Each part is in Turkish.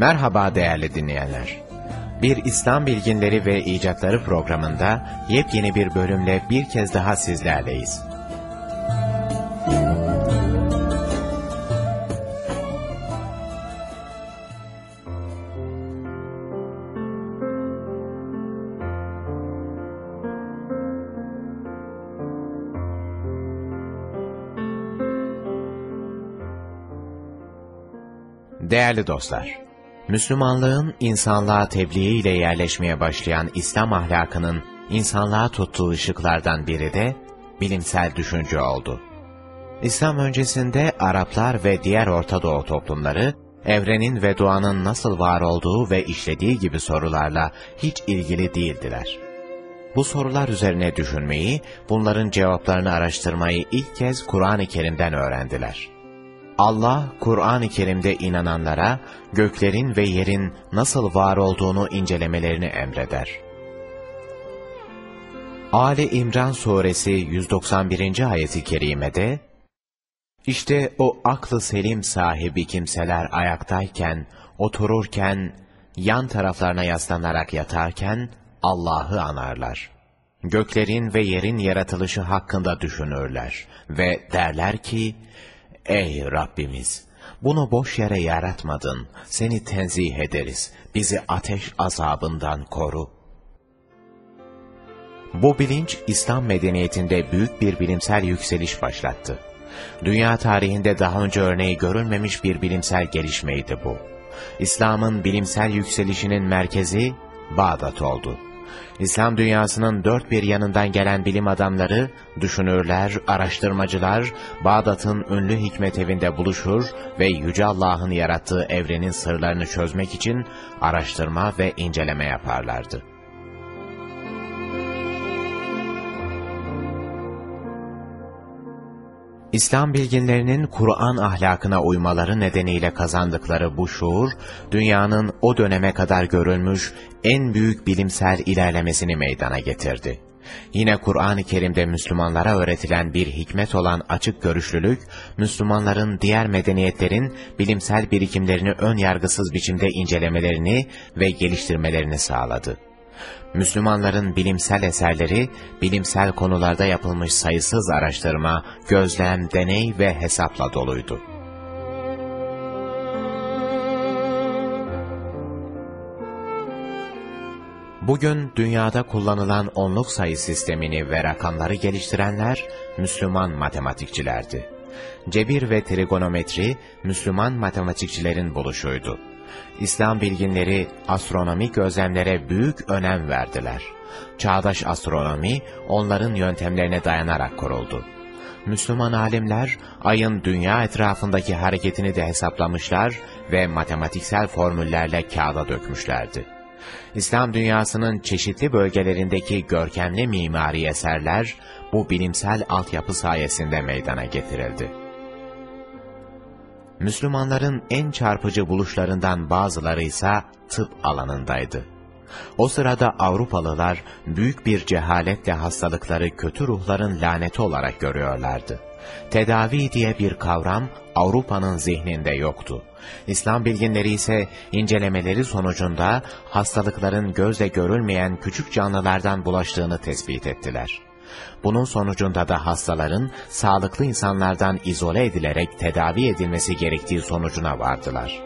Merhaba değerli dinleyenler. Bir İslam Bilginleri ve İcatları programında yepyeni bir bölümle bir kez daha sizlerleyiz. Değerli dostlar, Müslümanlığın insanlığa tebliği ile yerleşmeye başlayan İslam ahlakının insanlığa tuttuğu ışıklardan biri de bilimsel düşünce oldu. İslam öncesinde Araplar ve diğer Orta Doğu toplumları, evrenin ve doğanın nasıl var olduğu ve işlediği gibi sorularla hiç ilgili değildiler. Bu sorular üzerine düşünmeyi, bunların cevaplarını araştırmayı ilk kez Kur'an-ı Kerim'den öğrendiler. Allah, Kur'an-ı Kerim'de inananlara göklerin ve yerin nasıl var olduğunu incelemelerini emreder. Ali İmran Suresi 191. ayeti kerimede, İşte o aklı selim sahibi kimseler ayaktayken, otururken, yan taraflarına yaslanarak yatarken Allah'ı anarlar. Göklerin ve yerin yaratılışı hakkında düşünürler ve derler ki, Ey Rabbimiz! Bunu boş yere yaratmadın, seni tenzih ederiz, bizi ateş azabından koru. Bu bilinç, İslam medeniyetinde büyük bir bilimsel yükseliş başlattı. Dünya tarihinde daha önce örneği görülmemiş bir bilimsel gelişmeydi bu. İslam'ın bilimsel yükselişinin merkezi, Bağdat oldu. İslam dünyasının dört bir yanından gelen bilim adamları, düşünürler, araştırmacılar, Bağdat'ın ünlü hikmet evinde buluşur ve Yüce Allah'ın yarattığı evrenin sırlarını çözmek için araştırma ve inceleme yaparlardı. İslam bilginlerinin Kur'an ahlakına uymaları nedeniyle kazandıkları bu şuur, dünyanın o döneme kadar görülmüş en büyük bilimsel ilerlemesini meydana getirdi. Yine Kur'an-ı Kerim'de Müslümanlara öğretilen bir hikmet olan açık görüşlülük, Müslümanların diğer medeniyetlerin bilimsel birikimlerini ön yargısız biçimde incelemelerini ve geliştirmelerini sağladı. Müslümanların bilimsel eserleri, bilimsel konularda yapılmış sayısız araştırma, gözlem, deney ve hesapla doluydu. Bugün dünyada kullanılan onluk sayı sistemini ve rakamları geliştirenler Müslüman matematikçilerdi. Cebir ve trigonometri Müslüman matematikçilerin buluşuydu. İslam bilginleri astronomik gözlemlere büyük önem verdiler. Çağdaş astronomi onların yöntemlerine dayanarak kuruldu. Müslüman alimler ayın dünya etrafındaki hareketini de hesaplamışlar ve matematiksel formüllerle kağıda dökmüşlerdi. İslam dünyasının çeşitli bölgelerindeki görkemli mimari eserler bu bilimsel altyapı sayesinde meydana getirildi. Müslümanların en çarpıcı buluşlarından bazıları ise tıp alanındaydı. O sırada Avrupalılar büyük bir cehaletle hastalıkları kötü ruhların laneti olarak görüyorlardı. Tedavi diye bir kavram Avrupa'nın zihninde yoktu. İslam bilginleri ise incelemeleri sonucunda hastalıkların gözle görülmeyen küçük canlılardan bulaştığını tespit ettiler. Bunun sonucunda da hastaların sağlıklı insanlardan izole edilerek tedavi edilmesi gerektiği sonucuna vardılar.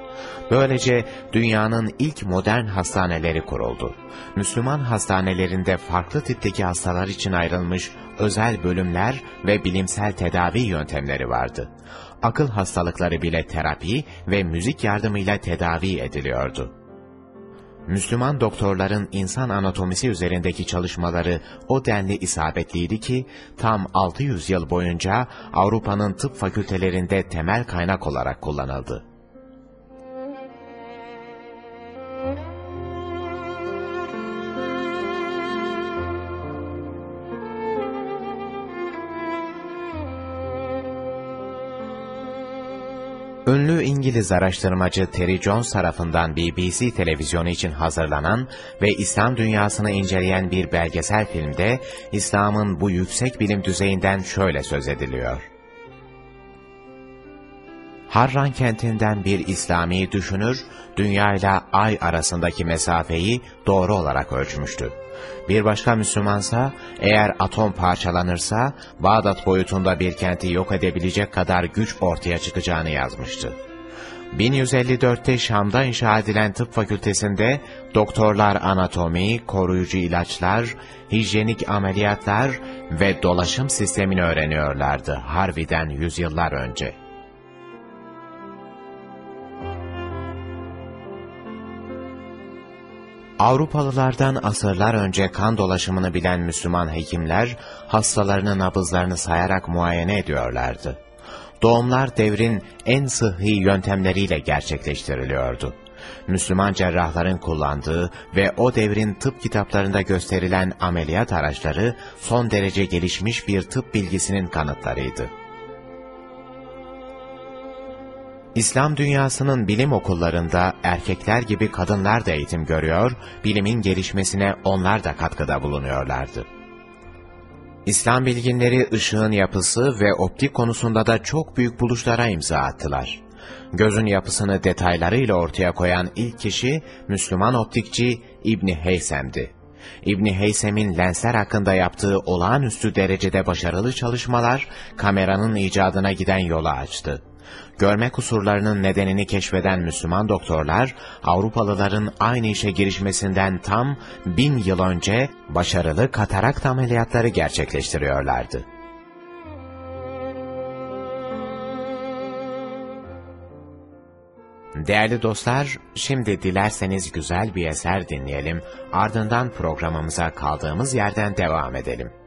Böylece dünyanın ilk modern hastaneleri kuruldu. Müslüman hastanelerinde farklı tipteki hastalar için ayrılmış özel bölümler ve bilimsel tedavi yöntemleri vardı. Akıl hastalıkları bile terapi ve müzik yardımıyla tedavi ediliyordu. Müslüman doktorların insan anatomisi üzerindeki çalışmaları o denli isabetliydi ki, tam 600 yıl boyunca Avrupa'nın tıp fakültelerinde temel kaynak olarak kullanıldı. Ünlü İngiliz araştırmacı Terry Jones tarafından BBC televizyonu için hazırlanan ve İslam dünyasını inceleyen bir belgesel filmde İslam'ın bu yüksek bilim düzeyinden şöyle söz ediliyor. Harran kentinden bir İslami düşünür, dünya ile ay arasındaki mesafeyi doğru olarak ölçmüştü. Bir başka Müslümansa, eğer atom parçalanırsa, Bağdat boyutunda bir kenti yok edebilecek kadar güç ortaya çıkacağını yazmıştı. 1154'te Şam'da inşa edilen tıp fakültesinde doktorlar anatomi, koruyucu ilaçlar, hijyenik ameliyatlar ve dolaşım sistemini öğreniyorlardı Harvey'den yüzyıllar önce. Avrupalılardan asırlar önce kan dolaşımını bilen Müslüman hekimler, hastalarının nabızlarını sayarak muayene ediyorlardı. Doğumlar devrin en sıhhi yöntemleriyle gerçekleştiriliyordu. Müslüman cerrahların kullandığı ve o devrin tıp kitaplarında gösterilen ameliyat araçları son derece gelişmiş bir tıp bilgisinin kanıtlarıydı. İslam dünyasının bilim okullarında erkekler gibi kadınlar da eğitim görüyor, bilimin gelişmesine onlar da katkıda bulunuyorlardı. İslam bilginleri ışığın yapısı ve optik konusunda da çok büyük buluşlara imza attılar. Gözün yapısını detaylarıyla ortaya koyan ilk kişi Müslüman optikçi İbni Heysem'di. İbni Heysem'in lensler hakkında yaptığı olağanüstü derecede başarılı çalışmalar kameranın icadına giden yolu açtı. Görme kusurlarının nedenini keşfeden Müslüman doktorlar, Avrupalıların aynı işe girişmesinden tam bin yıl önce başarılı katarakt ameliyatları gerçekleştiriyorlardı. Değerli dostlar, şimdi dilerseniz güzel bir eser dinleyelim, ardından programımıza kaldığımız yerden devam edelim.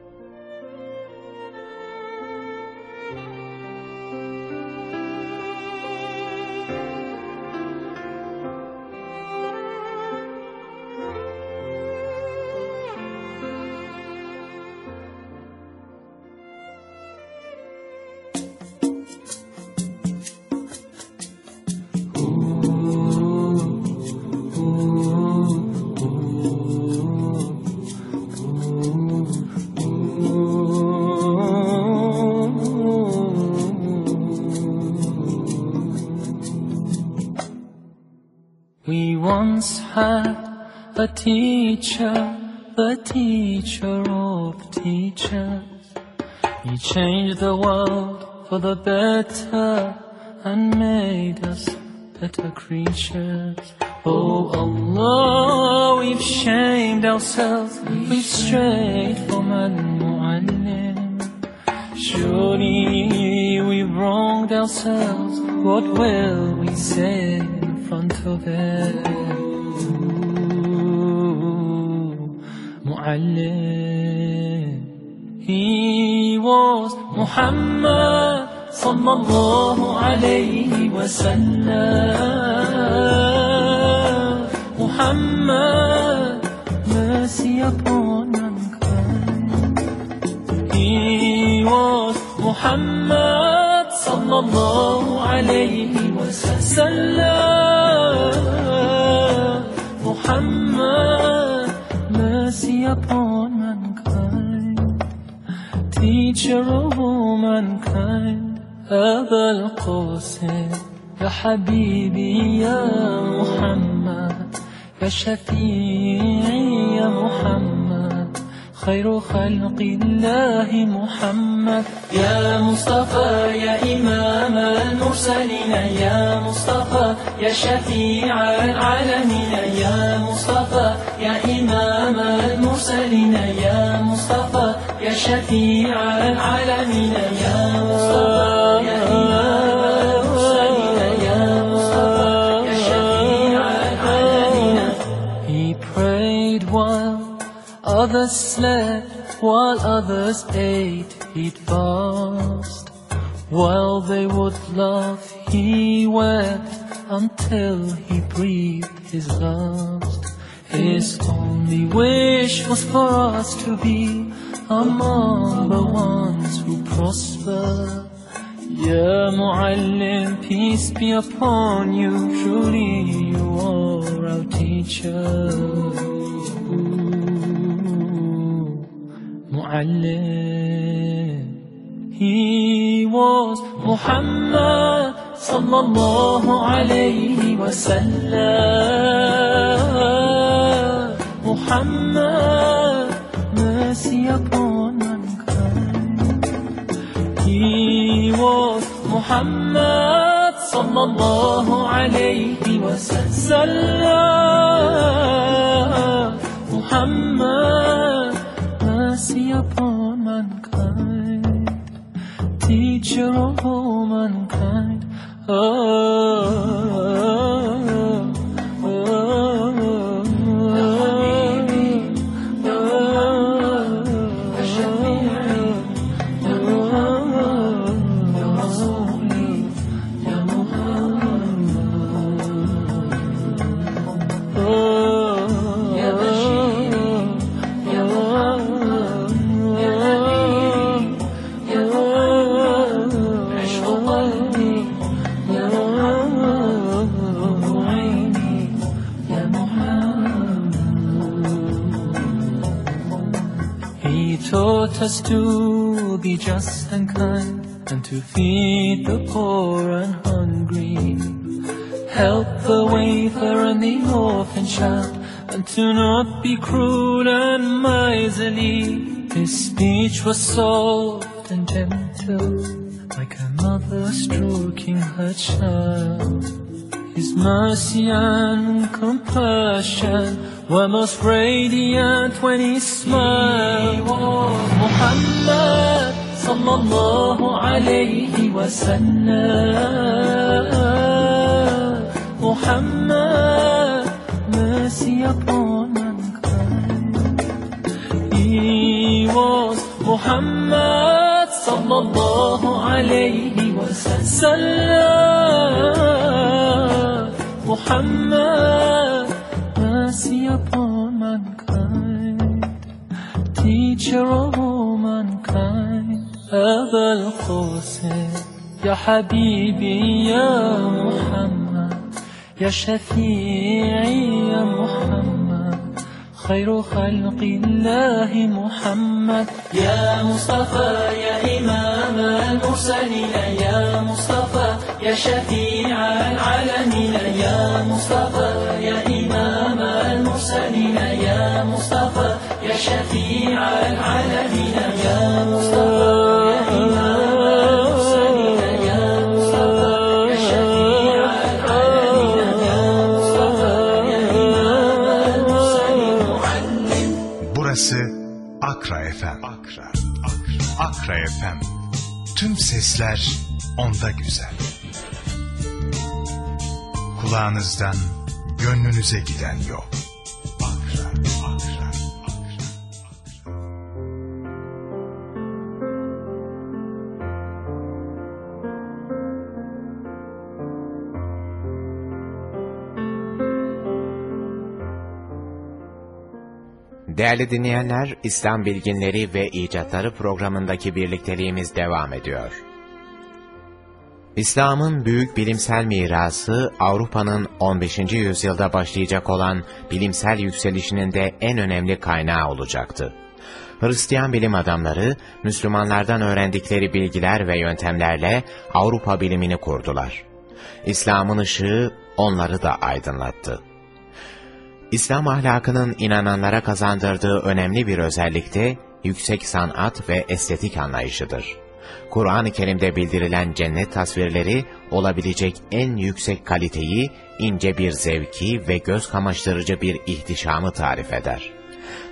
Upon mankind, teacher of all mankind, أبا القاسم يا حبيبي يا محمد يا شفيعي يا محمد خير خلق الله محمد. يا مصطفى يا إمام المرسلين يا مصطفى يا شفيع العالمين يا مصطفى يا إمام المرسلين يا مصطفى يا شفيع العالمين يا مصطفى. Others slept, while others ate, he'd fast. While they would laugh, he wept until he breathed his last. His only wish was for us to be among the ones who prosper. Ya Muallim, peace be upon you, truly you are our teacher. معلم He was محمد صلى الله عليه وسلم محمد mercy upon mankind. He was Muhammad صلى الله عليه وسلم محمد mercy upon mankind, teacher of all mankind. Be cruel and miserly. His speech was soft and gentle like a mother stroking her child. His mercy and compassion were most radiant when he smiled. He was Muhammad sallallahu alayhi wa sallam. Muhammad, sallam. Muhammad, mercy upon mankind, teacher of all. أبا القاسم يا حبيبي يا محمد يا شفيعي يا محمد خير خلق الله محمد يا مصطفى يا إمام المرسلين يا مصطفى يا شفيع العالمين يا مصطفى يا إمام المرسلين يا مصطفى يا شفيع العالمين يا مصطفى. Tüm sesler onda güzel. Kulağınızdan gönlünüze giden yol. Değerli dinleyenler, İslam Bilginleri ve İcatları programındaki birlikteliğimiz devam ediyor. İslam'ın büyük bilimsel mirası, Avrupa'nın 15. yüzyılda başlayacak olan bilimsel yükselişinin de en önemli kaynağı olacaktı. Hristiyan bilim adamları, Müslümanlardan öğrendikleri bilgiler ve yöntemlerle Avrupa bilimini kurdular. İslam'ın ışığı onları da aydınlattı. İslam ahlakının inananlara kazandırdığı önemli bir özellik de yüksek sanat ve estetik anlayışıdır. Kur'an-ı Kerim'de bildirilen cennet tasvirleri olabilecek en yüksek kaliteyi, ince bir zevki ve göz kamaştırıcı bir ihtişamı tarif eder.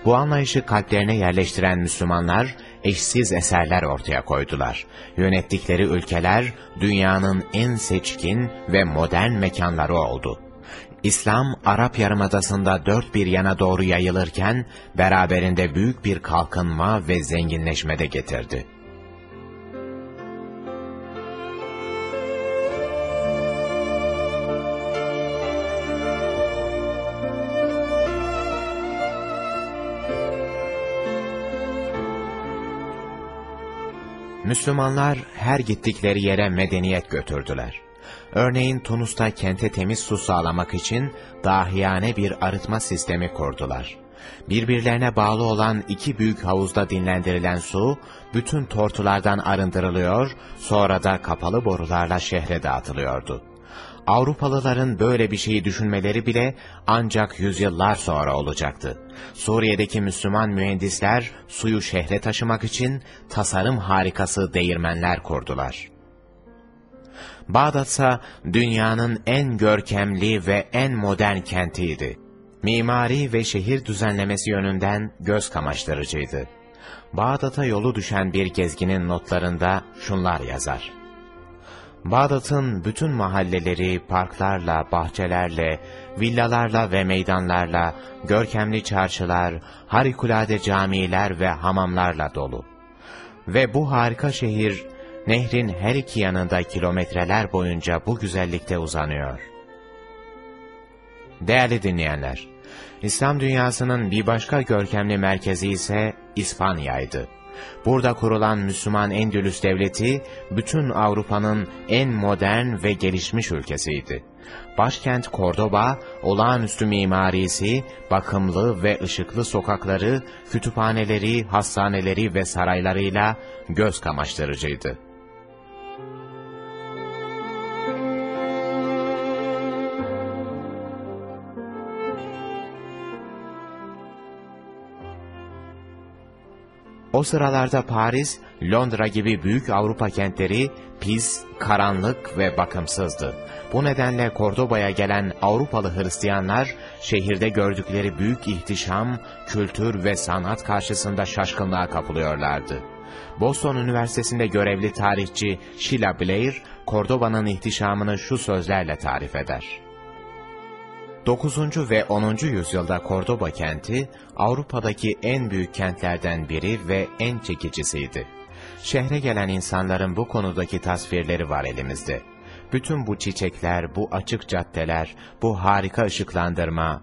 Bu anlayışı kalplerine yerleştiren Müslümanlar, eşsiz eserler ortaya koydular. Yönettikleri ülkeler, dünyanın en seçkin ve modern mekanları oldu. İslam, Arap Yarımadası'nda dört bir yana doğru yayılırken, beraberinde büyük bir kalkınma ve zenginleşme de getirdi. Müslümanlar her gittikleri yere medeniyet götürdüler. Örneğin Tunus'ta kente temiz su sağlamak için dahiyane bir arıtma sistemi kurdular. Birbirlerine bağlı olan iki büyük havuzda dinlendirilen su, bütün tortulardan arındırılıyor, sonra da kapalı borularla şehre dağıtılıyordu. Avrupalıların böyle bir şeyi düşünmeleri bile ancak yüzyıllar sonra olacaktı. Suriye'deki Müslüman mühendisler suyu şehre taşımak için tasarım harikası değirmenler kurdular. Bağdat ise dünyanın en görkemli ve en modern kentiydi. Mimari ve şehir düzenlemesi yönünden göz kamaştırıcıydı. Bağdat'a yolu düşen bir gezginin notlarında şunlar yazar. Bağdat'ın bütün mahalleleri parklarla, bahçelerle, villalarla ve meydanlarla, görkemli çarşılar, harikulade camiler ve hamamlarla dolu. Ve bu harika şehir, nehrin her iki yanında kilometreler boyunca bu güzellikte uzanıyor. Değerli dinleyenler, İslam dünyasının bir başka görkemli merkezi ise İspanya'ydı. Burada kurulan Müslüman Endülüs Devleti, bütün Avrupa'nın en modern ve gelişmiş ülkesiydi. Başkent Kordoba, olağanüstü mimarisi, bakımlı ve ışıklı sokakları, kütüphaneleri, hastaneleri ve saraylarıyla göz kamaştırıcıydı. O sıralarda Paris, Londra gibi büyük Avrupa kentleri pis, karanlık ve bakımsızdı. Bu nedenle Kordoba'ya gelen Avrupalı Hristiyanlar, şehirde gördükleri büyük ihtişam, kültür ve sanat karşısında şaşkınlığa kapılıyorlardı. Boston Üniversitesi'nde görevli tarihçi Sheila Blair, Kordoba'nın ihtişamını şu sözlerle tarif eder. 9. ve 10. yüzyılda Kordoba kenti, Avrupa'daki en büyük kentlerden biri ve en çekicisiydi. Şehre gelen insanların bu konudaki tasvirleri var elimizde. Bütün bu çiçekler, bu açık caddeler, bu harika ışıklandırma.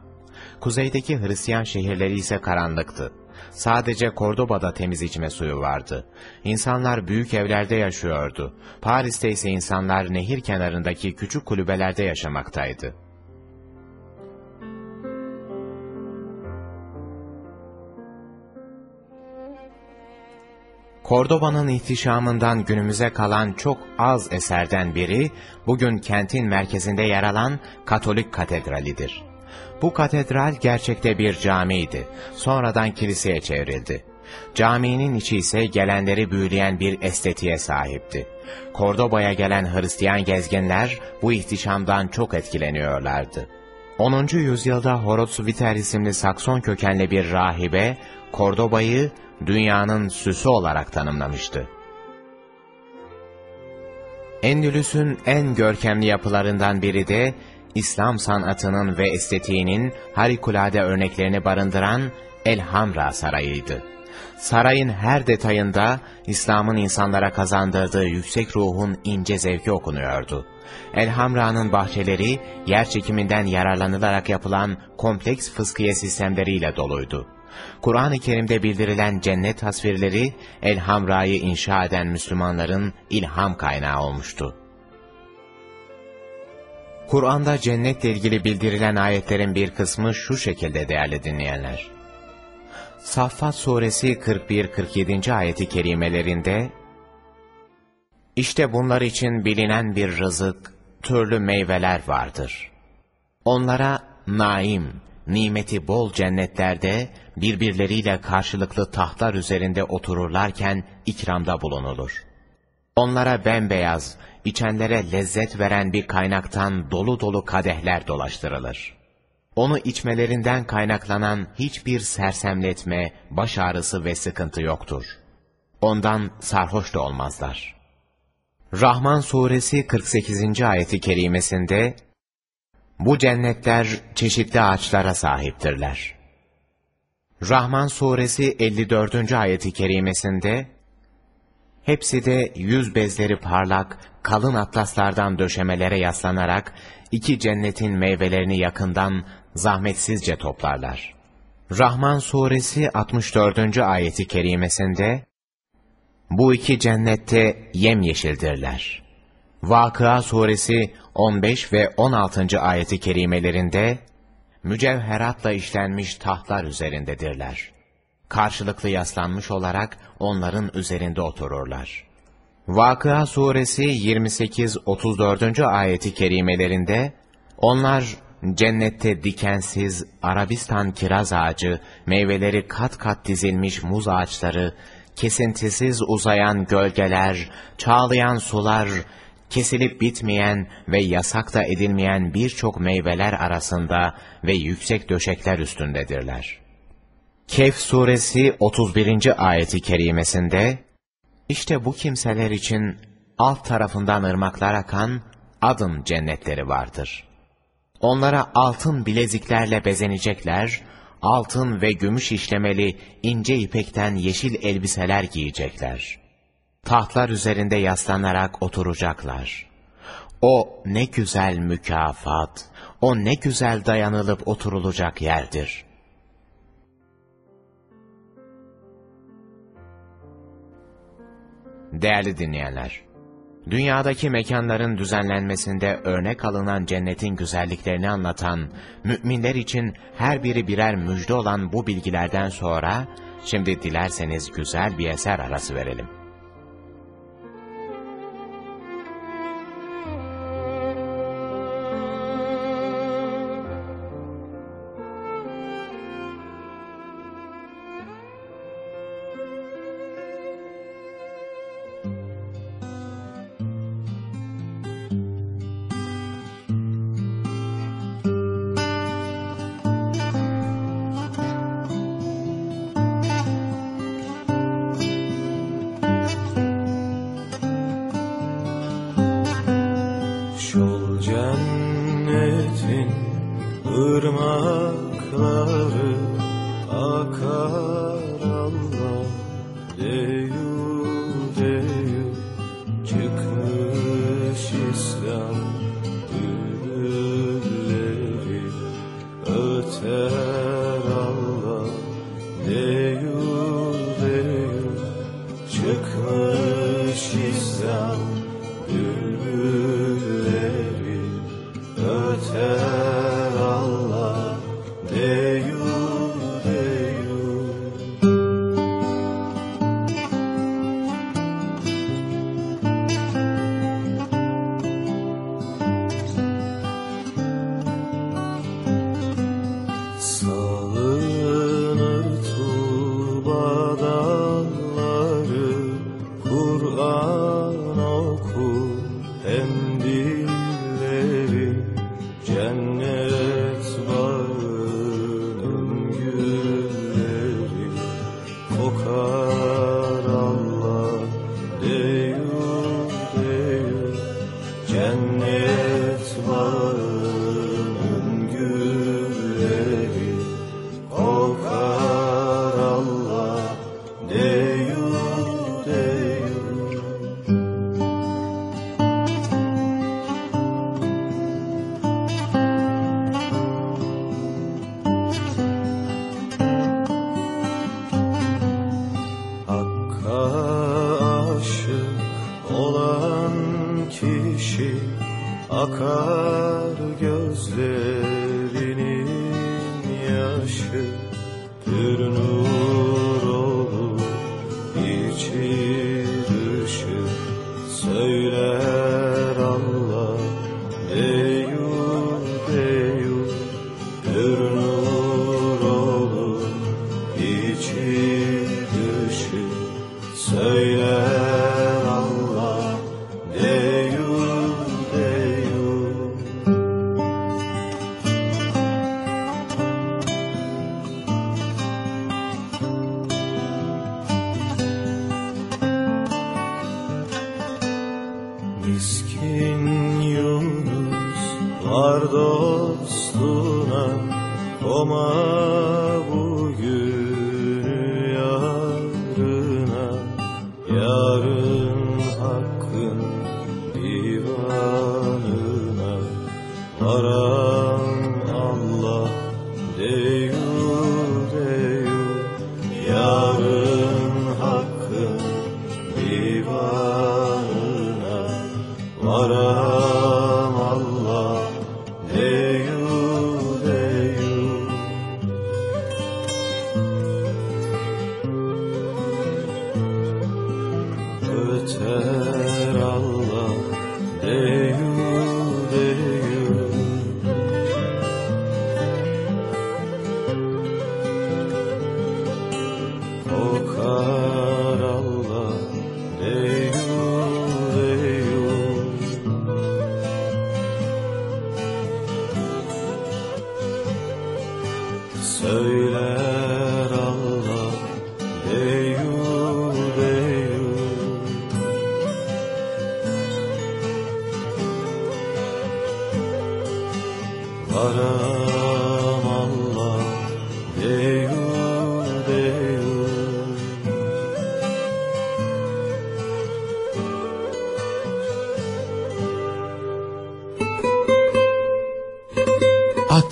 Kuzeydeki Hristiyan şehirleri ise karanlıktı. Sadece Kordoba'da temiz içme suyu vardı. İnsanlar büyük evlerde yaşıyordu. Paris'te ise insanlar nehir kenarındaki küçük kulübelerde yaşamaktaydı. Kordoba'nın ihtişamından günümüze kalan çok az eserden biri, bugün kentin merkezinde yer alan Katolik Katedrali'dir. Bu katedral gerçekte bir camiydi, sonradan kiliseye çevrildi. Caminin içi ise gelenleri büyüleyen bir estetiğe sahipti. Kordoba'ya gelen Hristiyan gezginler bu ihtişamdan çok etkileniyorlardı. 10. yüzyılda Horos Viter isimli Sakson kökenli bir rahibe, Kordoba'yı dünyanın süsü olarak tanımlamıştı. Endülüs'ün en görkemli yapılarından biri de, İslam sanatının ve estetiğinin harikulade örneklerini barındıran Elhamra Sarayı'ydı. Sarayın her detayında İslam'ın insanlara kazandırdığı yüksek ruhun ince zevki okunuyordu. Elhamra'nın bahçeleri yer çekiminden yararlanılarak yapılan kompleks fıskiye sistemleriyle doluydu. Kur'an-ı Kerim'de bildirilen cennet tasvirleri Elhamra'yı inşa eden Müslümanların ilham kaynağı olmuştu. Kur'an'da cennetle ilgili bildirilen ayetlerin bir kısmı şu şekilde değerli dinleyenler. Saffat suresi 41-47. ayeti kerimelerinde, İşte bunlar için bilinen bir rızık, türlü meyveler vardır. Onlara naim, nimeti bol cennetlerde birbirleriyle karşılıklı tahtlar üzerinde otururlarken ikramda bulunulur. Onlara bembeyaz, içenlere lezzet veren bir kaynaktan dolu dolu kadehler dolaştırılır. Onu içmelerinden kaynaklanan hiçbir sersemletme, baş ağrısı ve sıkıntı yoktur. Ondan sarhoş da olmazlar. Rahman suresi 48. ayeti kerimesinde, Bu cennetler çeşitli ağaçlara sahiptirler. Rahman suresi 54. ayeti kerimesinde, Hepsi de yüz bezleri parlak, kalın atlaslardan döşemelere yaslanarak, iki cennetin meyvelerini yakından, zahmetsizce toplarlar. Rahman suresi 64. ayeti kerimesinde, Bu iki cennette yemyeşildirler. Vakıa suresi 15 ve 16. ayeti kerimelerinde, mücevheratla işlenmiş tahtlar üzerindedirler. Karşılıklı yaslanmış olarak onların üzerinde otururlar. Vakıa suresi 28-34. ayeti kerimelerinde, onlar cennette dikensiz Arabistan kiraz ağacı, meyveleri kat kat dizilmiş muz ağaçları, kesintisiz uzayan gölgeler, çağlayan sular, kesilip bitmeyen ve yasak da edilmeyen birçok meyveler arasında ve yüksek döşekler üstündedirler. Kehf suresi 31. ayeti kerimesinde, işte bu kimseler için alt tarafından ırmaklar akan adım cennetleri vardır. Onlara altın bileziklerle bezenecekler, altın ve gümüş işlemeli ince ipekten yeşil elbiseler giyecekler. Tahtlar üzerinde yaslanarak oturacaklar. O ne güzel mükafat, o ne güzel dayanılıp oturulacak yerdir. Değerli dinleyenler, dünyadaki mekanların düzenlenmesinde örnek alınan cennetin güzelliklerini anlatan, müminler için her biri birer müjde olan bu bilgilerden sonra, şimdi dilerseniz güzel bir eser arası verelim.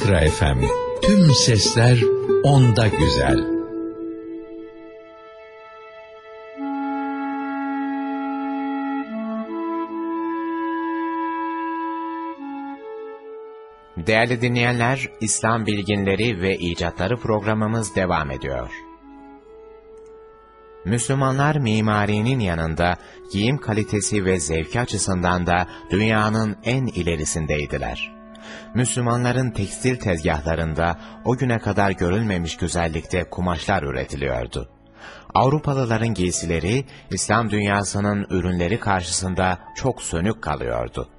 Akra FM. Tüm sesler onda güzel. Değerli dinleyenler, İslam bilginleri ve icatları programımız devam ediyor. Müslümanlar mimarinin yanında giyim kalitesi ve zevki açısından da dünyanın en ilerisindeydiler. Müslümanların tekstil tezgahlarında o güne kadar görülmemiş güzellikte kumaşlar üretiliyordu. Avrupalıların giysileri İslam dünyasının ürünleri karşısında çok sönük kalıyordu.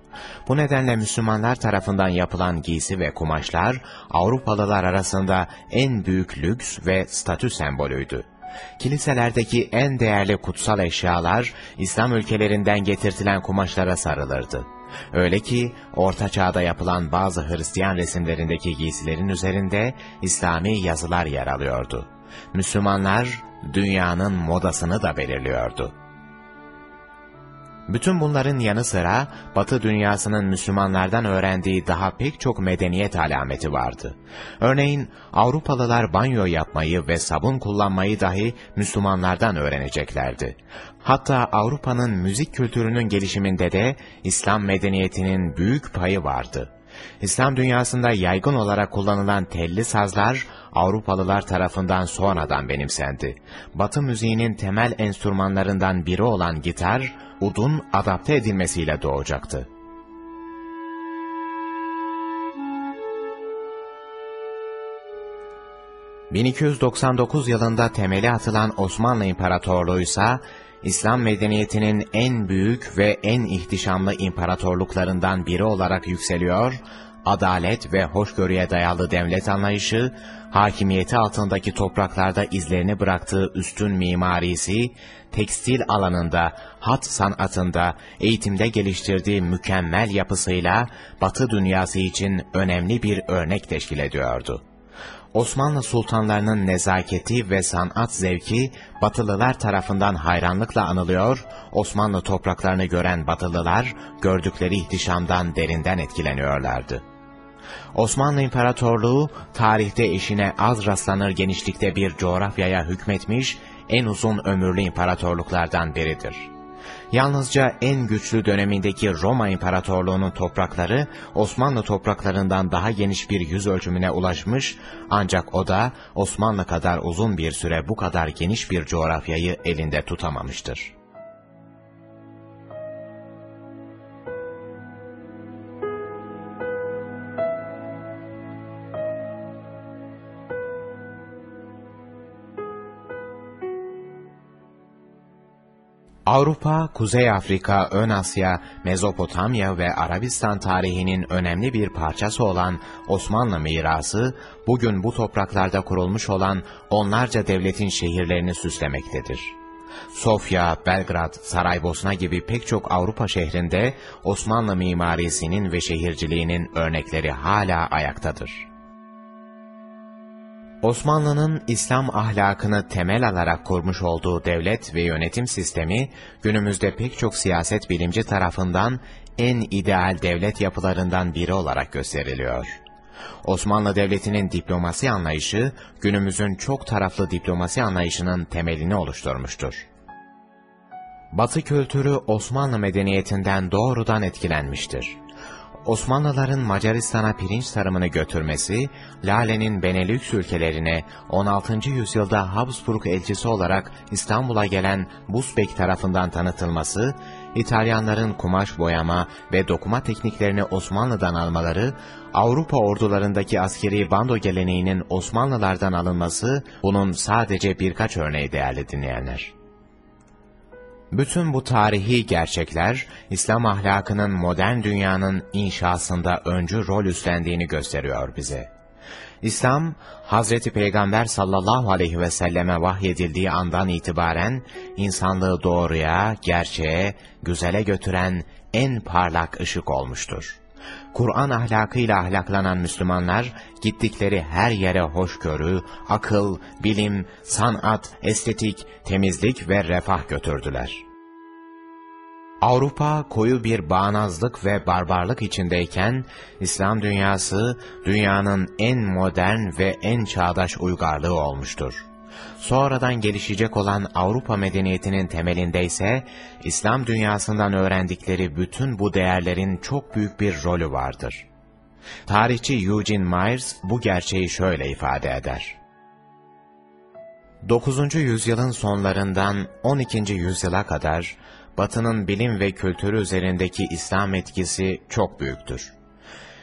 Bu nedenle Müslümanlar tarafından yapılan giysi ve kumaşlar Avrupalılar arasında en büyük lüks ve statü sembolüydü. Kiliselerdeki en değerli kutsal eşyalar İslam ülkelerinden getirtilen kumaşlara sarılırdı. Öyle ki Orta Çağ'da yapılan bazı Hristiyan resimlerindeki giysilerin üzerinde İslami yazılar yer alıyordu. Müslümanlar dünyanın modasını da belirliyordu. Bütün bunların yanı sıra Batı dünyasının Müslümanlardan öğrendiği daha pek çok medeniyet alameti vardı. Örneğin Avrupalılar banyo yapmayı ve sabun kullanmayı dahi Müslümanlardan öğreneceklerdi. Hatta Avrupa'nın müzik kültürünün gelişiminde de İslam medeniyetinin büyük payı vardı. İslam dünyasında yaygın olarak kullanılan telli sazlar Avrupalılar tarafından sonradan benimsendi. Batı müziğinin temel enstrümanlarından biri olan gitar, udun adapte edilmesiyle doğacaktı. ...1299 yılında temeli atılan Osmanlı İmparatorluğu ise... İslam medeniyetinin en büyük ve en ihtişamlı imparatorluklarından biri olarak yükseliyor, adalet ve hoşgörüye dayalı devlet anlayışı, hakimiyeti altındaki topraklarda izlerini bıraktığı üstün mimarisi, tekstil alanında, hat sanatında, eğitimde geliştirdiği mükemmel yapısıyla Batı dünyası için önemli bir örnek teşkil ediyordu. Osmanlı sultanlarının nezaketi ve sanat zevki Batılılar tarafından hayranlıkla anılıyor, Osmanlı topraklarını gören Batılılar gördükleri ihtişamdan derinden etkileniyorlardı. Osmanlı İmparatorluğu tarihte eşine az rastlanır genişlikte bir coğrafyaya hükmetmiş en uzun ömürlü imparatorluklardan biridir. Yalnızca en güçlü dönemindeki Roma İmparatorluğu'nun toprakları Osmanlı topraklarından daha geniş bir yüz ölçümüne ulaşmış ancak o da Osmanlı kadar uzun bir süre bu kadar geniş bir coğrafyayı elinde tutamamıştır. Avrupa, Kuzey Afrika, Ön Asya, Mezopotamya ve Arabistan tarihinin önemli bir parçası olan Osmanlı mirası, bugün bu topraklarda kurulmuş olan onlarca devletin şehirlerini süslemektedir. Sofya, Belgrad, Saraybosna gibi pek çok Avrupa şehrinde Osmanlı mimarisinin ve şehirciliğinin örnekleri hala ayaktadır. Osmanlı'nın İslam ahlakını temel alarak kurmuş olduğu devlet ve yönetim sistemi, günümüzde pek çok siyaset bilimci tarafından en ideal devlet yapılarından biri olarak gösteriliyor. Osmanlı Devleti'nin diplomasi anlayışı, günümüzün çok taraflı diplomasi anlayışının temelini oluşturmuştur. Batı kültürü Osmanlı medeniyetinden doğrudan etkilenmiştir. Osmanlıların Macaristan'a pirinç tarımını götürmesi, Lale'nin Benelux ülkelerine 16. yüzyılda Habsburg elçisi olarak İstanbul'a gelen Busbek tarafından tanıtılması, İtalyanların kumaş boyama ve dokuma tekniklerini Osmanlı'dan almaları, Avrupa ordularındaki askeri bando geleneğinin Osmanlılardan alınması, bunun sadece birkaç örneği değerli dinleyenler. Bütün bu tarihi gerçekler, İslam ahlakının modern dünyanın inşasında öncü rol üstlendiğini gösteriyor bize. İslam, Hazreti Peygamber sallallahu aleyhi ve selleme vahyedildiği andan itibaren, insanlığı doğruya, gerçeğe, güzele götüren en parlak ışık olmuştur. Kur'an ahlakıyla ahlaklanan Müslümanlar, gittikleri her yere hoşgörü, akıl, bilim, sanat, estetik, temizlik ve refah götürdüler. Avrupa koyu bir bağnazlık ve barbarlık içindeyken, İslam dünyası, dünyanın en modern ve en çağdaş uygarlığı olmuştur. Sonradan gelişecek olan Avrupa medeniyetinin temelinde ise, İslam dünyasından öğrendikleri bütün bu değerlerin çok büyük bir rolü vardır. Tarihçi Eugene Myers bu gerçeği şöyle ifade eder. 9. yüzyılın sonlarından 12. yüzyıla kadar, Batı'nın bilim ve kültürü üzerindeki İslam etkisi çok büyüktür.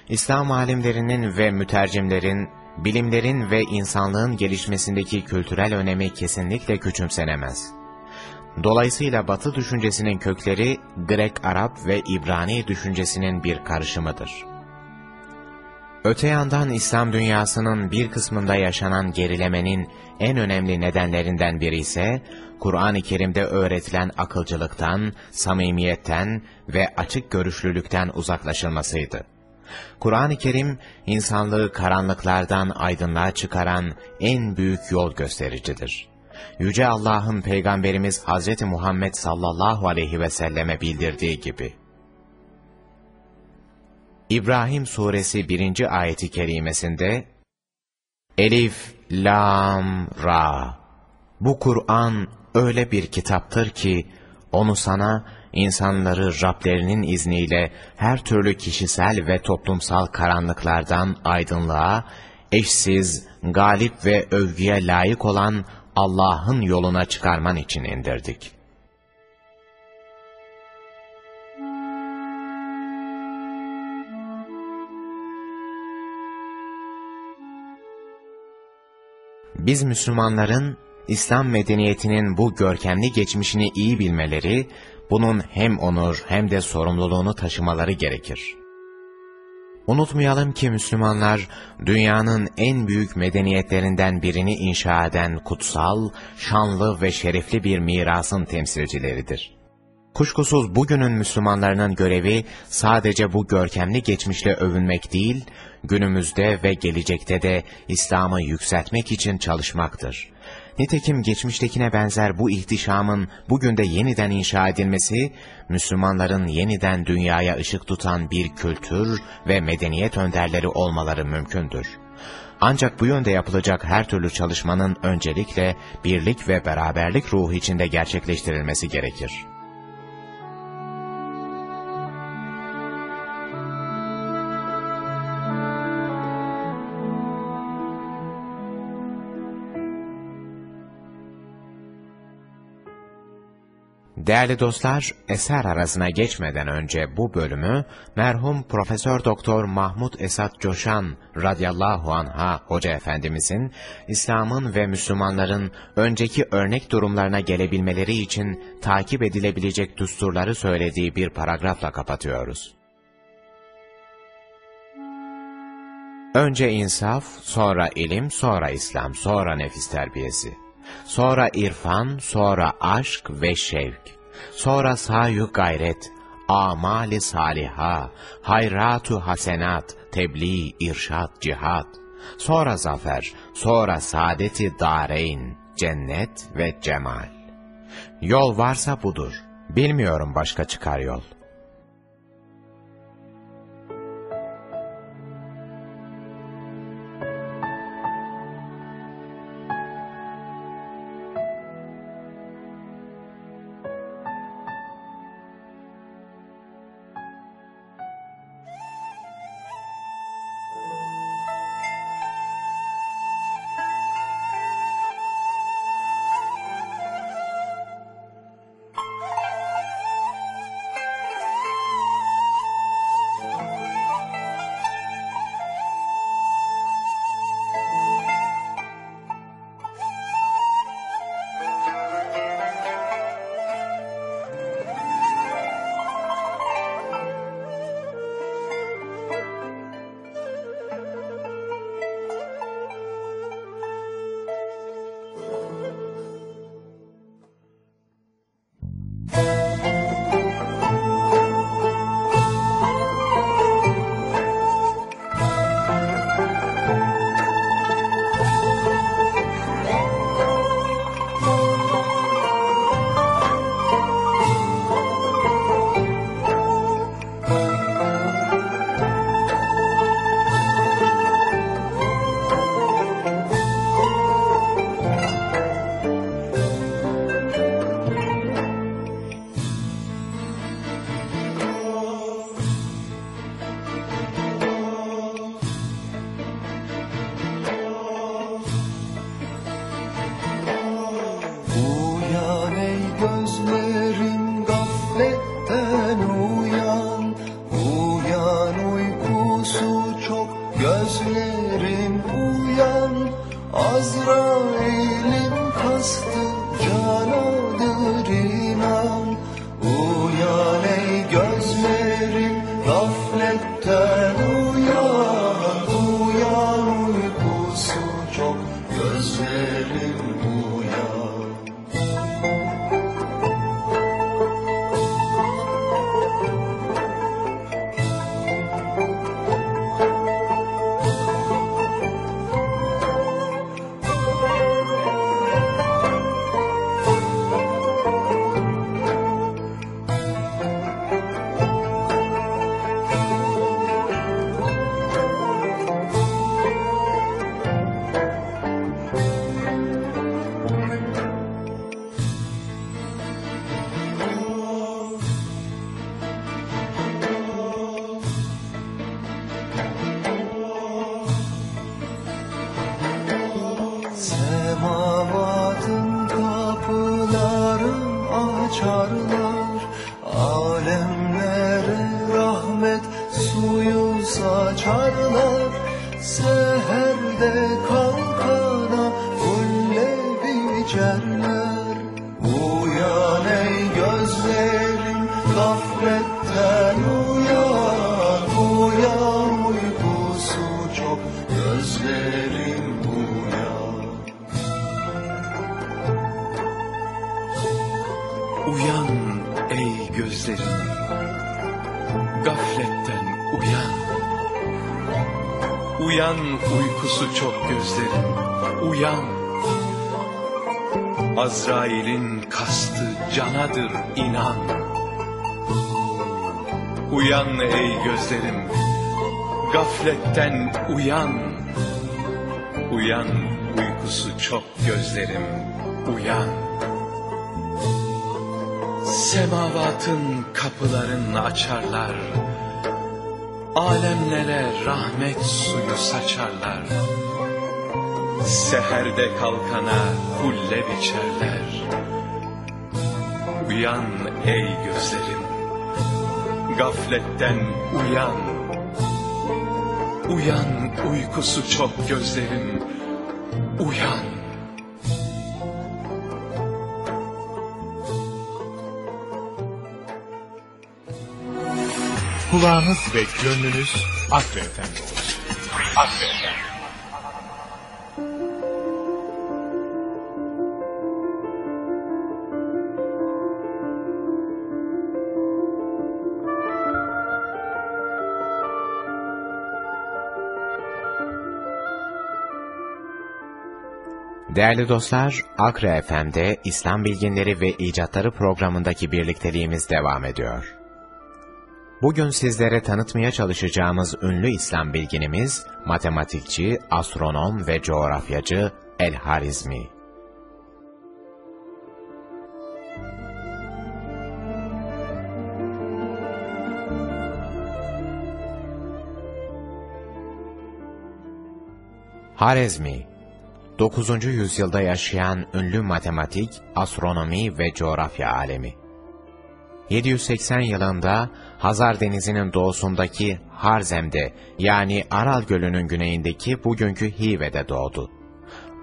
İslam alimlerinin ve mütercimlerin, bilimlerin ve insanlığın gelişmesindeki kültürel önemi kesinlikle küçümsenemez. Dolayısıyla Batı düşüncesinin kökleri, Grek-Arap ve İbrani düşüncesinin bir karışımıdır. Öte yandan İslam dünyasının bir kısmında yaşanan gerilemenin en önemli nedenlerinden biri ise, Kur'an-ı Kerim'de öğretilen akılcılıktan, samimiyetten ve açık görüşlülükten uzaklaşılmasıydı. Kur'an-ı Kerim, insanlığı karanlıklardan aydınlığa çıkaran en büyük yol göstericidir. Yüce Allah'ın Peygamberimiz Hz. Muhammed sallallahu aleyhi ve selleme bildirdiği gibi, İbrahim suresi 1. ayeti kerimesinde Elif, Lam, Ra Bu Kur'an öyle bir kitaptır ki onu sana insanları Rablerinin izniyle her türlü kişisel ve toplumsal karanlıklardan aydınlığa, eşsiz, galip ve övgüye layık olan Allah'ın yoluna çıkarman için indirdik. Biz Müslümanların İslam medeniyetinin bu görkemli geçmişini iyi bilmeleri, bunun hem onur hem de sorumluluğunu taşımaları gerekir. Unutmayalım ki Müslümanlar, dünyanın en büyük medeniyetlerinden birini inşa eden kutsal, şanlı ve şerefli bir mirasın temsilcileridir. Kuşkusuz bugünün Müslümanlarının görevi sadece bu görkemli geçmişle övünmek değil, günümüzde ve gelecekte de İslam'ı yükseltmek için çalışmaktır. Nitekim geçmiştekine benzer bu ihtişamın bugün de yeniden inşa edilmesi, Müslümanların yeniden dünyaya ışık tutan bir kültür ve medeniyet önderleri olmaları mümkündür. Ancak bu yönde yapılacak her türlü çalışmanın öncelikle birlik ve beraberlik ruhu içinde gerçekleştirilmesi gerekir. Değerli dostlar, eser arasına geçmeden önce bu bölümü merhum Profesör Doktor Mahmut Esat Coşan radıyallahu anha hoca efendimizin İslam'ın ve Müslümanların önceki örnek durumlarına gelebilmeleri için takip edilebilecek düsturları söylediği bir paragrafla kapatıyoruz. Önce insaf, sonra ilim, sonra İslam, sonra nefis terbiyesi. Sonra irfan, sonra aşk ve şevk. Sonra sayu gayret, amali saliha, hayratu hasenat, tebliğ, irşat, cihat. Sonra zafer, sonra saadeti dareyn, cennet ve cemal. Yol varsa budur. Bilmiyorum başka çıkar yol. Azrail'in kastı canadır inan. Uyan ey gözlerim, gafletten uyan. Uyan uykusu çok gözlerim, uyan. Semavatın kapılarını açarlar. Alemlere rahmet suyu saçarlar. Seherde kalkana hulle biçerler. Uyan ey gözlerim, gafletten uyan. Uyan uykusu çok gözlerim, uyan. Kulağınız ve gönlünüz Akre Efendi olsun. Akre Değerli dostlar, Akre FM'de İslam Bilginleri ve İcatları programındaki birlikteliğimiz devam ediyor. Bugün sizlere tanıtmaya çalışacağımız ünlü İslam bilginimiz, matematikçi, astronom ve coğrafyacı El-Harizmi. Harizmi 9. yüzyılda yaşayan ünlü matematik, astronomi ve coğrafya alemi. 780 yılında Hazar Denizi'nin doğusundaki Harzem'de yani Aral Gölü'nün güneyindeki bugünkü Hive'de doğdu.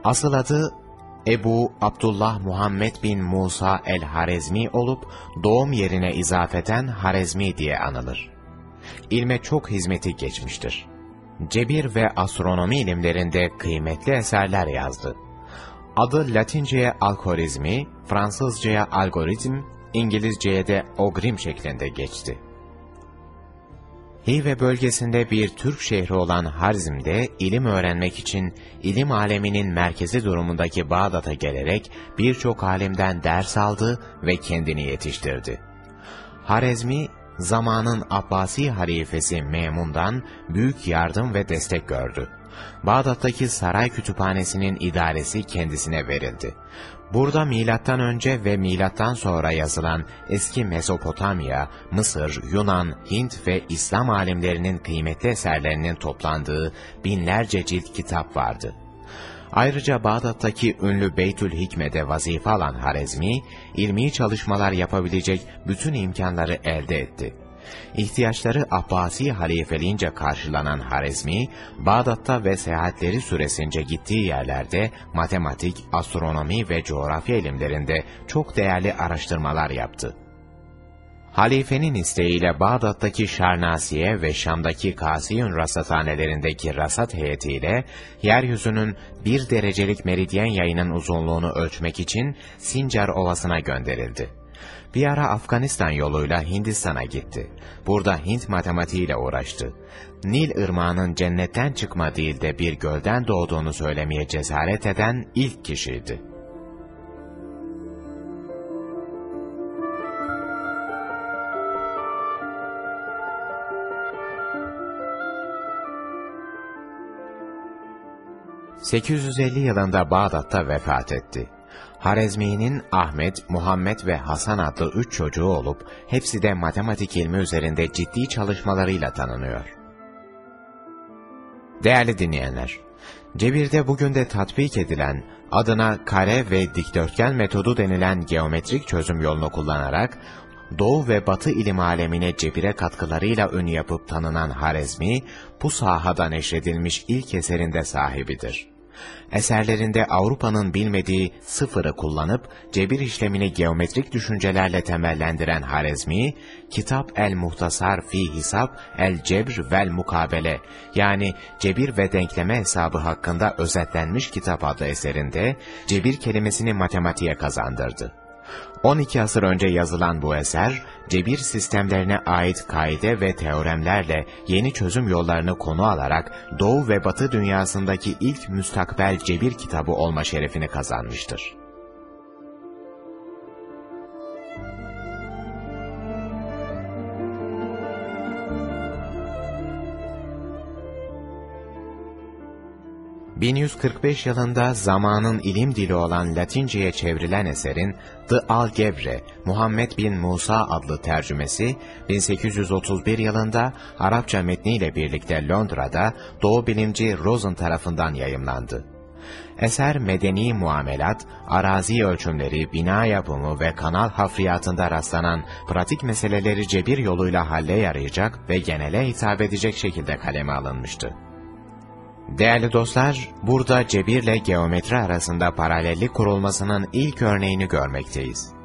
Asıl adı Ebu Abdullah Muhammed bin Musa el-Harezmi olup doğum yerine izafeten Harezmi diye anılır. İlme çok hizmeti geçmiştir. Cebir ve astronomi ilimlerinde kıymetli eserler yazdı. Adı Latince'ye algorizmi, Fransızca'ya algoritm, İngilizce'ye de ogrim şeklinde geçti. Hive bölgesinde bir Türk şehri olan Harzim'de ilim öğrenmek için ilim aleminin merkezi durumundaki Bağdat'a gelerek birçok alimden ders aldı ve kendini yetiştirdi. Harezmi, zamanın Abbasi halifesi Memun'dan büyük yardım ve destek gördü. Bağdat'taki saray kütüphanesinin idaresi kendisine verildi. Burada milattan önce ve milattan sonra yazılan eski Mezopotamya, Mısır, Yunan, Hint ve İslam alimlerinin kıymetli eserlerinin toplandığı binlerce cilt kitap vardı. Ayrıca Bağdat'taki ünlü Beytül Hikme'de vazife alan Harezmi, ilmi çalışmalar yapabilecek bütün imkanları elde etti. İhtiyaçları Abbasi halifeliğince karşılanan Harezmi, Bağdat'ta ve seyahatleri süresince gittiği yerlerde matematik, astronomi ve coğrafya ilimlerinde çok değerli araştırmalar yaptı. Halifenin isteğiyle Bağdat'taki Şarnasiye ve Şam'daki Kasiyun rasathanelerindeki rasat heyetiyle yeryüzünün bir derecelik meridyen yayının uzunluğunu ölçmek için Sincar Ovası'na gönderildi. Bir ara Afganistan yoluyla Hindistan'a gitti. Burada Hint matematiğiyle uğraştı. Nil ırmağının cennetten çıkma değil de bir gölden doğduğunu söylemeye cesaret eden ilk kişiydi. ...850 yılında Bağdat'ta vefat etti. Harezmi'nin Ahmet, Muhammed ve Hasan adlı üç çocuğu olup, hepsi de matematik ilmi üzerinde ciddi çalışmalarıyla tanınıyor. Değerli dinleyenler, Cebir'de bugün de tatbik edilen, adına kare ve dikdörtgen metodu denilen geometrik çözüm yolunu kullanarak, Doğu ve Batı ilim alemine cebire katkılarıyla ün yapıp tanınan Harezmi, bu sahada neşredilmiş ilk eserinde sahibidir. Eserlerinde Avrupa'nın bilmediği sıfırı kullanıp cebir işlemini geometrik düşüncelerle temellendiren Harezmi, Kitap el-Muhtasar fi Hisap el-Cebr vel Mukabele yani cebir ve denkleme hesabı hakkında özetlenmiş kitap adlı eserinde cebir kelimesini matematiğe kazandırdı. 12 asır önce yazılan bu eser, cebir sistemlerine ait kaide ve teoremlerle yeni çözüm yollarını konu alarak Doğu ve Batı dünyasındaki ilk müstakbel cebir kitabı olma şerefini kazanmıştır. 1145 yılında zamanın ilim dili olan Latince'ye çevrilen eserin The Algebre, Muhammed bin Musa adlı tercümesi, 1831 yılında Arapça metniyle birlikte Londra'da Doğu bilimci Rosen tarafından yayımlandı. Eser medeni muamelat, arazi ölçümleri, bina yapımı ve kanal hafriyatında rastlanan pratik meseleleri cebir yoluyla halle yarayacak ve genele hitap edecek şekilde kaleme alınmıştı. Değerli dostlar, burada cebirle geometri arasında paralellik kurulmasının ilk örneğini görmekteyiz.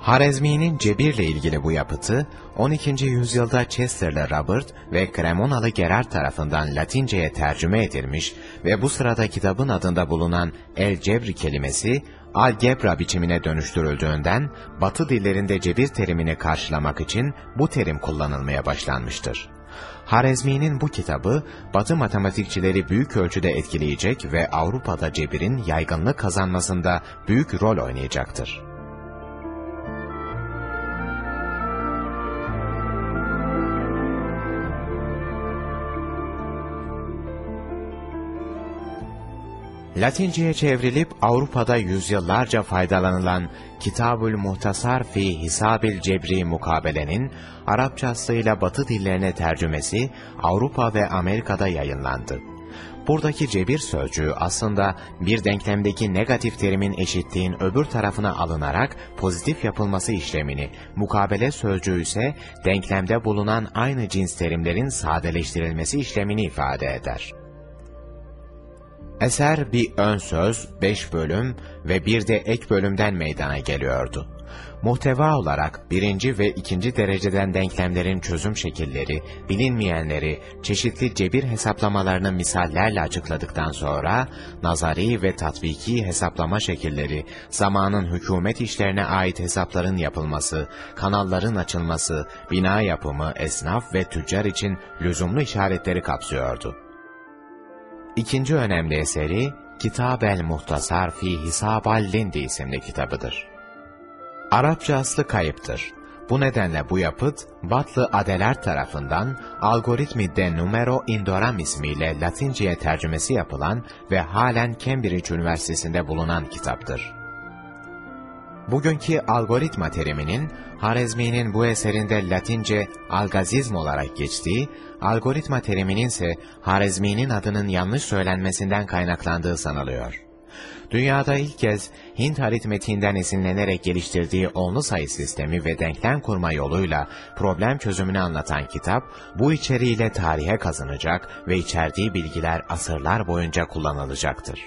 Harezmi'nin cebirle ilgili bu yapıtı, 12. yüzyılda Chester'lı Robert ve Cremonalı Gerard tarafından Latince'ye tercüme edilmiş ve bu sırada kitabın adında bulunan El Cebri kelimesi, algebra biçimine dönüştürüldüğünden, Batı dillerinde cebir terimini karşılamak için bu terim kullanılmaya başlanmıştır. Harezmi'nin bu kitabı, Batı matematikçileri büyük ölçüde etkileyecek ve Avrupa'da cebirin yaygınlık kazanmasında büyük rol oynayacaktır. Latinceye çevrilip Avrupa'da yüzyıllarca faydalanılan Kitabül Muhtasar fi Hisabil Cebri mukabelenin Arapçasıyla Batı dillerine tercümesi Avrupa ve Amerika'da yayınlandı. Buradaki cebir sözcüğü aslında bir denklemdeki negatif terimin eşitliğin öbür tarafına alınarak pozitif yapılması işlemini, mukabele sözcüğü ise denklemde bulunan aynı cins terimlerin sadeleştirilmesi işlemini ifade eder. Eser bir ön söz, beş bölüm ve bir de ek bölümden meydana geliyordu. Muhteva olarak birinci ve ikinci dereceden denklemlerin çözüm şekilleri, bilinmeyenleri, çeşitli cebir hesaplamalarını misallerle açıkladıktan sonra, nazari ve tatbiki hesaplama şekilleri, zamanın hükümet işlerine ait hesapların yapılması, kanalların açılması, bina yapımı, esnaf ve tüccar için lüzumlu işaretleri kapsıyordu. İkinci önemli eseri Kitab-el Muhtasar fi Hisabal Lindi isimli kitabıdır. Arapça aslı kayıptır. Bu nedenle bu yapıt, Batlı Adeler tarafından Algoritmi de Numero Indoram ismiyle Latinceye tercümesi yapılan ve halen Cambridge Üniversitesi'nde bulunan kitaptır. Bugünkü algoritma teriminin, Harezmi'nin bu eserinde Latince algazizm olarak geçtiği, algoritma teriminin ise Harezmi'nin adının yanlış söylenmesinden kaynaklandığı sanılıyor. Dünyada ilk kez Hint aritmetiğinden esinlenerek geliştirdiği onlu sayı sistemi ve denklem kurma yoluyla problem çözümünü anlatan kitap, bu içeriğiyle tarihe kazanacak ve içerdiği bilgiler asırlar boyunca kullanılacaktır.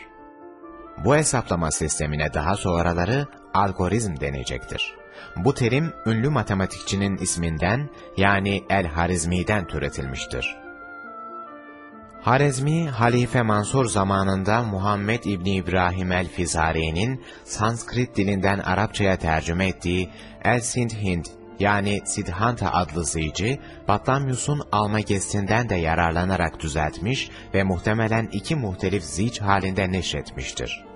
Bu hesaplama sistemine daha sonraları algorizm denecektir. Bu terim ünlü matematikçinin isminden yani El-Harizmi'den türetilmiştir. Harizmi, Halife Mansur zamanında Muhammed İbni İbrahim el-Fizari'nin Sanskrit dilinden Arapçaya tercüme ettiği El-Sind Hind yani Siddhanta adlı zici, Batlamyus'un Almagest'inden de yararlanarak düzeltmiş ve muhtemelen iki muhtelif ziç halinde neşretmiştir.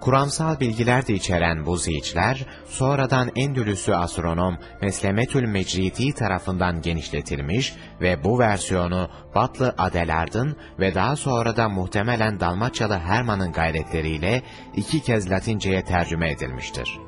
Kuramsal bilgiler de içeren bu ziçler, sonradan Endülüs'ü astronom Meslemetül Mecridi tarafından genişletilmiş ve bu versiyonu Batlı Adelard'ın ve daha sonra da muhtemelen Dalmaçyalı Hermann'ın gayretleriyle iki kez Latinceye tercüme edilmiştir.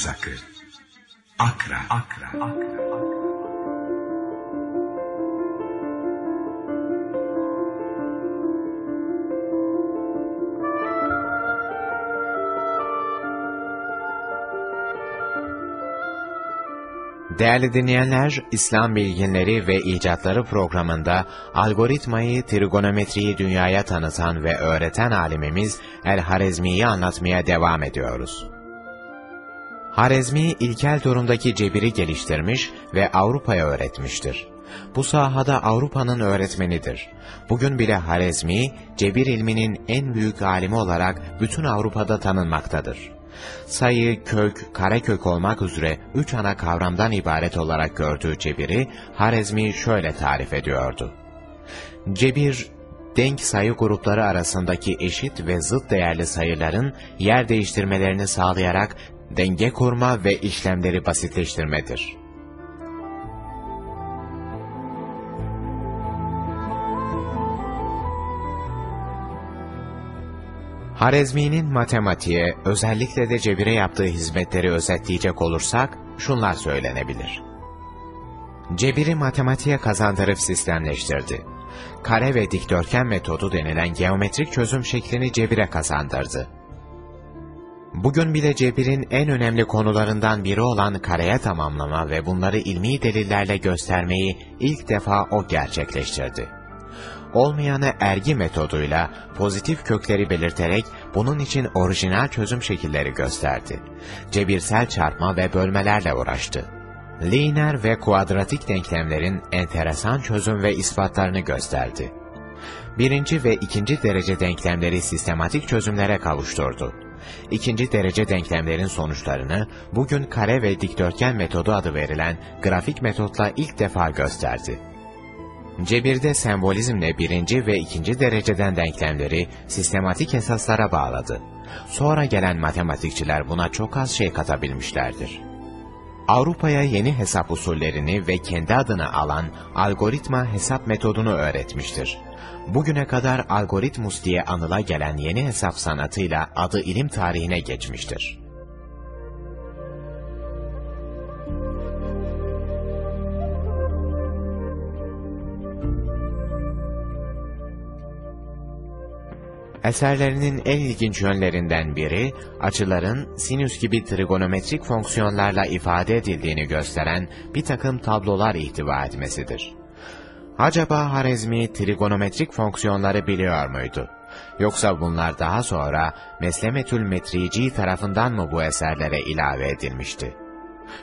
Yüz akı. Akra. Akra. Akra. Değerli dinleyenler, İslam Bilginleri ve İcatları programında algoritmayı, trigonometriyi dünyaya tanıtan ve öğreten alimimiz El-Harezmi'yi anlatmaya devam ediyoruz. Harezmi, ilkel durumdaki cebiri geliştirmiş ve Avrupa'ya öğretmiştir. Bu sahada Avrupa'nın öğretmenidir. Bugün bile Harezmi, cebir ilminin en büyük alimi olarak bütün Avrupa'da tanınmaktadır. Sayı, kök, karekök olmak üzere üç ana kavramdan ibaret olarak gördüğü cebiri, Harezmi şöyle tarif ediyordu. Cebir, denk sayı grupları arasındaki eşit ve zıt değerli sayıların yer değiştirmelerini sağlayarak denge kurma ve işlemleri basitleştirmedir. Harezmi'nin matematiğe, özellikle de cebire yaptığı hizmetleri özetleyecek olursak, şunlar söylenebilir. Cebiri matematiğe kazandırıp sistemleştirdi. Kare ve dikdörtgen metodu denilen geometrik çözüm şeklini cebire kazandırdı. Bugün bile cebirin en önemli konularından biri olan kareye tamamlama ve bunları ilmi delillerle göstermeyi ilk defa o gerçekleştirdi. Olmayanı ergi metoduyla pozitif kökleri belirterek bunun için orijinal çözüm şekilleri gösterdi. Cebirsel çarpma ve bölmelerle uğraştı. Lineer ve kuadratik denklemlerin enteresan çözüm ve ispatlarını gösterdi. Birinci ve ikinci derece denklemleri sistematik çözümlere kavuşturdu. İkinci derece denklemlerin sonuçlarını bugün kare ve dikdörtgen metodu adı verilen grafik metotla ilk defa gösterdi. Cebirde sembolizmle birinci ve ikinci dereceden denklemleri sistematik esaslara bağladı. Sonra gelen matematikçiler buna çok az şey katabilmişlerdir. Avrupa'ya yeni hesap usullerini ve kendi adını alan algoritma hesap metodunu öğretmiştir. Bugüne kadar algoritmus diye anıla gelen yeni hesap sanatıyla adı ilim tarihine geçmiştir. Eserlerinin en ilginç yönlerinden biri, açıların sinüs gibi trigonometrik fonksiyonlarla ifade edildiğini gösteren bir takım tablolar ihtiva etmesidir. Acaba Harezmi trigonometrik fonksiyonları biliyor muydu? Yoksa bunlar daha sonra Meslemetül Metrici tarafından mı bu eserlere ilave edilmişti?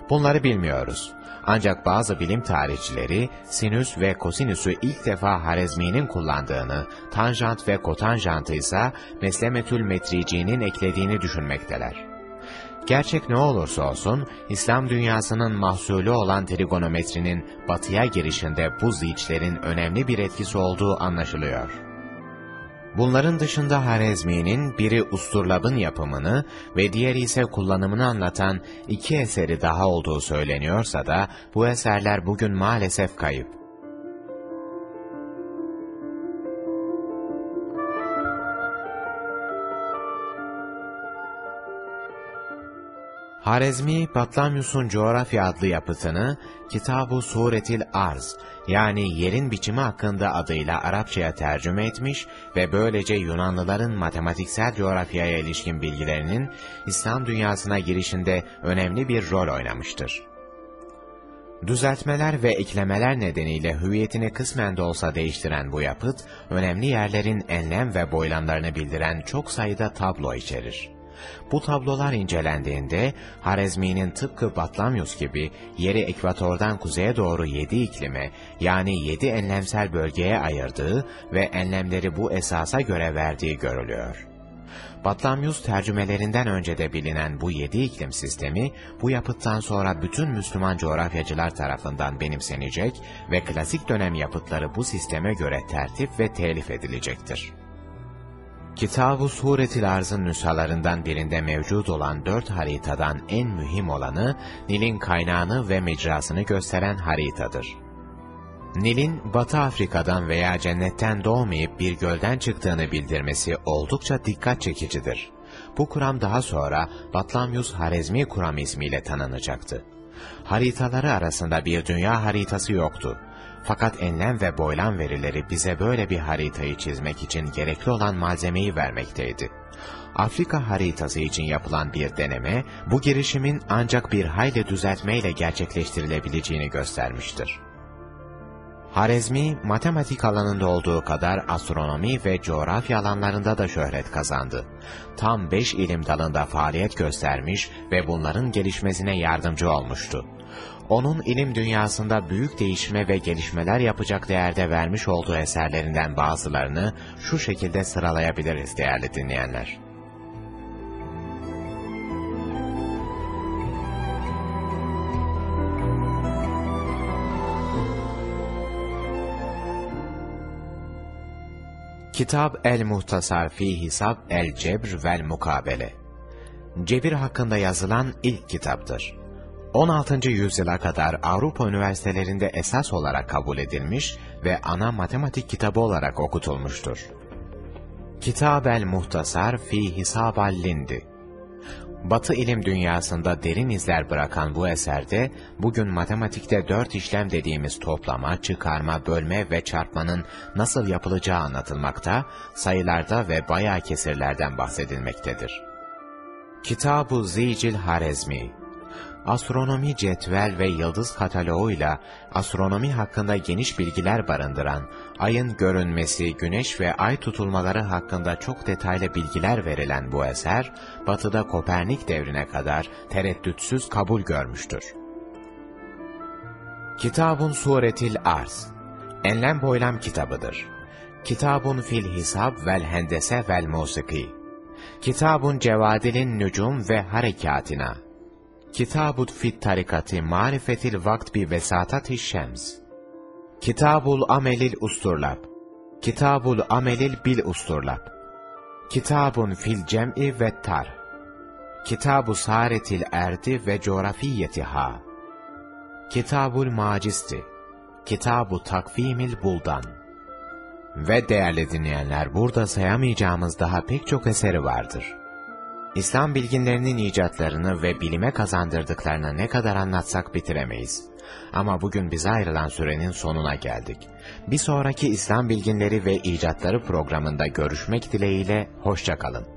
Bunları bilmiyoruz. Ancak bazı bilim tarihçileri sinüs ve kosinüsü ilk defa Harezmi'nin kullandığını, tanjant ve kotanjantı ise Meslemetül Metrici'nin eklediğini düşünmekteler. Gerçek ne olursa olsun, İslam dünyasının mahsulü olan trigonometrinin batıya girişinde bu ziçlerin önemli bir etkisi olduğu anlaşılıyor. Bunların dışında Harezmi'nin biri Usturlab'ın yapımını ve diğeri ise kullanımını anlatan iki eseri daha olduğu söyleniyorsa da bu eserler bugün maalesef kayıp. Harezmi, Batlamyus'un Coğrafya adlı yapıtını Kitab-ı Suretil Arz yani yerin biçimi hakkında adıyla Arapçaya tercüme etmiş ve böylece Yunanlıların matematiksel coğrafyaya ilişkin bilgilerinin İslam dünyasına girişinde önemli bir rol oynamıştır. Düzeltmeler ve eklemeler nedeniyle hüviyetini kısmen de olsa değiştiren bu yapıt, önemli yerlerin enlem ve boylamlarını bildiren çok sayıda tablo içerir. Bu tablolar incelendiğinde Harezmi'nin tıpkı Batlamyus gibi yeri ekvatordan kuzeye doğru yedi iklime yani yedi enlemsel bölgeye ayırdığı ve enlemleri bu esasa göre verdiği görülüyor. Batlamyus tercümelerinden önce de bilinen bu yedi iklim sistemi, bu yapıttan sonra bütün Müslüman coğrafyacılar tarafından benimsenecek ve klasik dönem yapıtları bu sisteme göre tertip ve telif edilecektir. Kitab-ı Suretil Arz'ın nüshalarından birinde mevcut olan dört haritadan en mühim olanı, Nil'in kaynağını ve mecrasını gösteren haritadır. Nil'in Batı Afrika'dan veya cennetten doğmayıp bir gölden çıktığını bildirmesi oldukça dikkat çekicidir. Bu kuram daha sonra Batlamyus Harezmi kuram ismiyle tanınacaktı. Haritaları arasında bir dünya haritası yoktu. Fakat enlem ve boylam verileri bize böyle bir haritayı çizmek için gerekli olan malzemeyi vermekteydi. Afrika haritası için yapılan bir deneme, bu girişimin ancak bir hayli düzeltmeyle gerçekleştirilebileceğini göstermiştir. Harezmi, matematik alanında olduğu kadar astronomi ve coğrafya alanlarında da şöhret kazandı. Tam beş ilim dalında faaliyet göstermiş ve bunların gelişmesine yardımcı olmuştu onun ilim dünyasında büyük değişme ve gelişmeler yapacak değerde vermiş olduğu eserlerinden bazılarını şu şekilde sıralayabiliriz değerli dinleyenler. Kitab el-Muhtasar fi Hisab el-Cebr vel Mukabele Cebir hakkında yazılan ilk kitaptır. 16. yüzyıla kadar Avrupa üniversitelerinde esas olarak kabul edilmiş ve ana matematik kitabı olarak okutulmuştur. Kitab-el Muhtasar fi Hisabal Lindi Batı ilim dünyasında derin izler bırakan bu eserde, bugün matematikte dört işlem dediğimiz toplama, çıkarma, bölme ve çarpmanın nasıl yapılacağı anlatılmakta, sayılarda ve bayağı kesirlerden bahsedilmektedir. Kitab-ı Zicil Harezmi astronomi cetvel ve yıldız kataloğuyla astronomi hakkında geniş bilgiler barındıran, ayın görünmesi, güneş ve ay tutulmaları hakkında çok detaylı bilgiler verilen bu eser, batıda Kopernik devrine kadar tereddütsüz kabul görmüştür. Kitabun Suretil Arz Enlem Boylam kitabıdır. Kitabun fil hisab vel hendese vel musiki. Kitabun cevadilin nücum ve harekatına. Kitabut fit tarikati marifetil vakt bi vesatati şems. Kitabul amelil usturlab. Kitabul amelil bil usturlab. Kitabun fil cem'i ve tar. Kitabu saretil erdi ve coğrafiyetiha. Kitabul macisti. Kitabu takvimil buldan. Ve değerli dinleyenler burada sayamayacağımız daha pek çok eseri vardır. İslam bilginlerinin icatlarını ve bilime kazandırdıklarını ne kadar anlatsak bitiremeyiz. Ama bugün bize ayrılan sürenin sonuna geldik. Bir sonraki İslam bilginleri ve icatları programında görüşmek dileğiyle hoşçakalın.